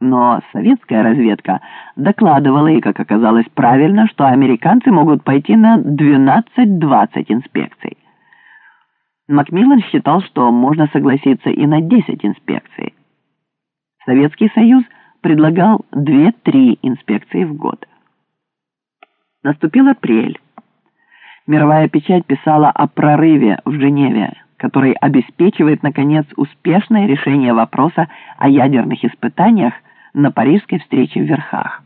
Но советская разведка докладывала, и, как оказалось, правильно, что американцы могут пойти на 12-20 инспекций. Макмиллан считал, что можно согласиться и на 10 инспекций. Советский Союз предлагал 2-3 инспекции в год. Наступил апрель. Мировая печать писала о прорыве в Женеве, который обеспечивает, наконец, успешное решение вопроса о ядерных испытаниях на парижской встрече в Верхах.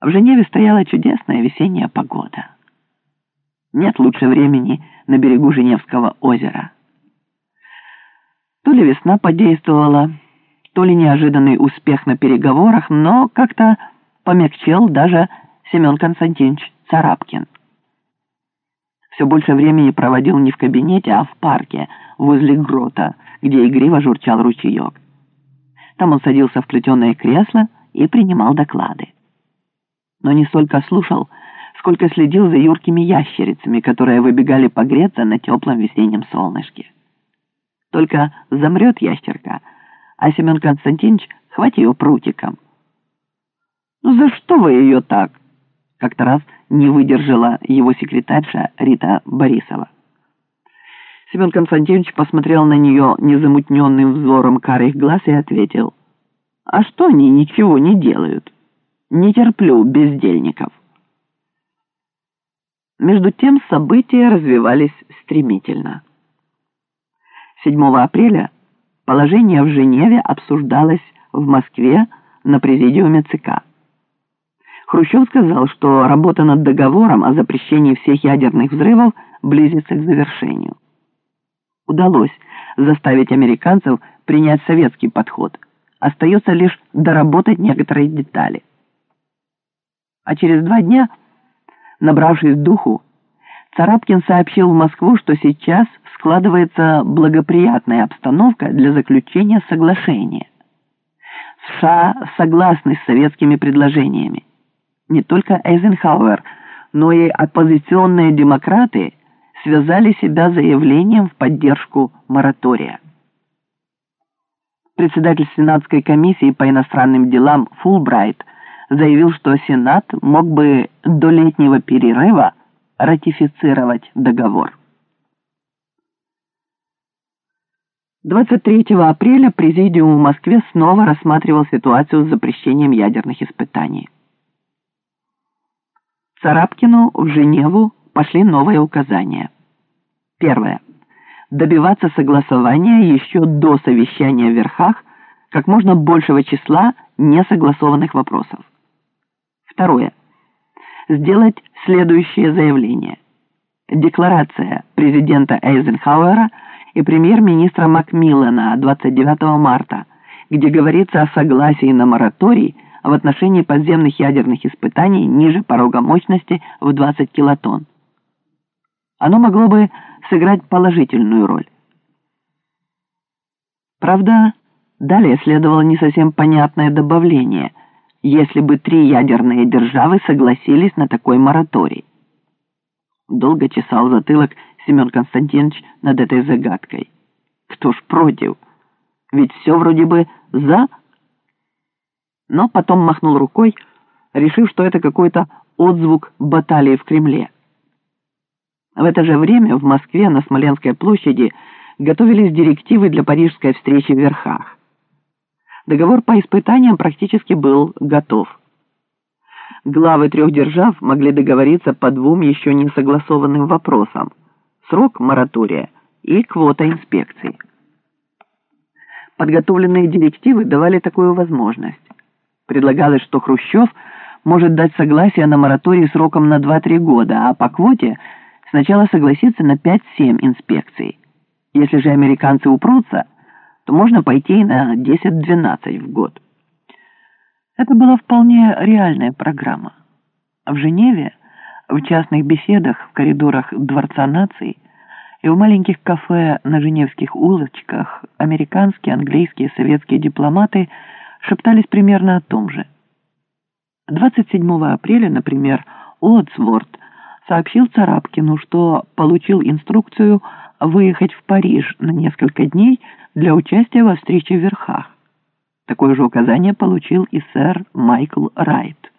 В Женеве стояла чудесная весенняя погода. Нет лучше времени на берегу Женевского озера. То ли весна подействовала, то ли неожиданный успех на переговорах, но как-то помягчел даже Семен Константинович Царапкин. Все больше времени проводил не в кабинете, а в парке, возле грота, где игриво журчал ручеек. Там он садился в плетеное кресло и принимал доклады. Но не столько слушал, сколько следил за юркими ящерицами, которые выбегали погреться на теплом весеннем солнышке. Только замрет ящерка, а Семен Константинович хватит ее прутиком. «Ну за что вы ее так?» Как-то раз не выдержала его секретарша Рита Борисова. Семен Константинович посмотрел на нее незамутненным взором карих глаз и ответил. «А что они ничего не делают? Не терплю бездельников». Между тем события развивались стремительно. 7 апреля положение в Женеве обсуждалось в Москве на президиуме ЦК. Хрущев сказал, что работа над договором о запрещении всех ядерных взрывов близится к завершению удалось заставить американцев принять советский подход. Остается лишь доработать некоторые детали. А через два дня, набравшись духу, Царапкин сообщил в Москву, что сейчас складывается благоприятная обстановка для заключения соглашения. США согласны с советскими предложениями. Не только Эйзенхауэр, но и оппозиционные демократы – связали себя заявлением в поддержку моратория. Председатель Сенатской комиссии по иностранным делам Фулбрайт заявил, что Сенат мог бы до летнего перерыва ратифицировать договор. 23 апреля Президиум в Москве снова рассматривал ситуацию с запрещением ядерных испытаний. Царапкину в Женеву пошли новые указания. Первое. Добиваться согласования еще до совещания в верхах как можно большего числа несогласованных вопросов. Второе. Сделать следующее заявление. Декларация президента Эйзенхауэра и премьер-министра Макмиллана 29 марта, где говорится о согласии на мораторий в отношении подземных ядерных испытаний ниже порога мощности в 20 килотонн оно могло бы сыграть положительную роль. Правда, далее следовало не совсем понятное добавление, если бы три ядерные державы согласились на такой мораторий. Долго чесал затылок Семен Константинович над этой загадкой. Кто ж против? Ведь все вроде бы «за». Но потом махнул рукой, решив, что это какой-то отзвук баталии в Кремле. В это же время в Москве на Смоленской площади готовились директивы для парижской встречи в Верхах. Договор по испытаниям практически был готов. Главы трех держав могли договориться по двум еще не согласованным вопросам – срок моратория и квота инспекций. Подготовленные директивы давали такую возможность. Предлагалось, что Хрущев может дать согласие на мораторий сроком на 2-3 года, а по квоте – сначала согласиться на 5-7 инспекций. Если же американцы упрутся, то можно пойти на 10-12 в год. Это была вполне реальная программа. В Женеве, в частных беседах в коридорах Дворца наций и в маленьких кафе на женевских улочках американские, английские, советские дипломаты шептались примерно о том же. 27 апреля, например, Уотсворт сообщил Царапкину, что получил инструкцию выехать в Париж на несколько дней для участия во встрече в Верхах. Такое же указание получил и сэр Майкл Райт.